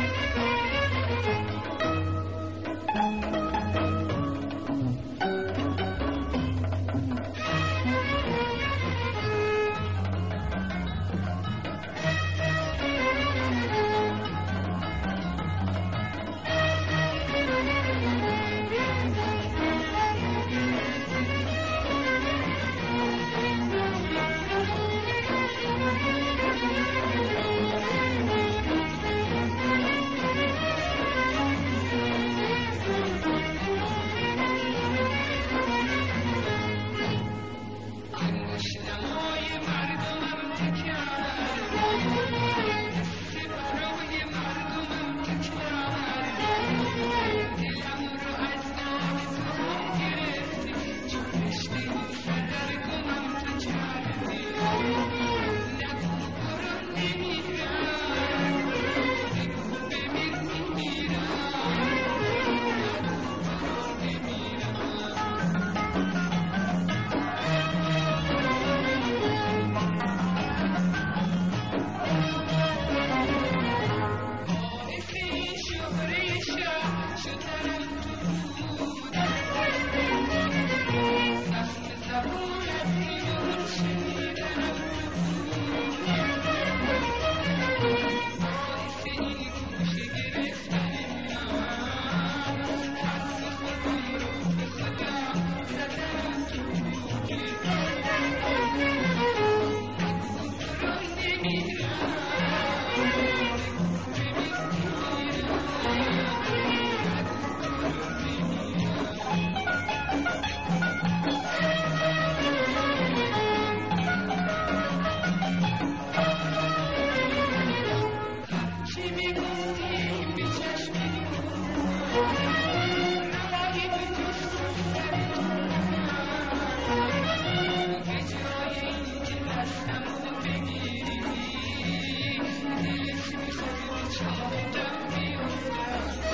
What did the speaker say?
Música なるほど! Thank you.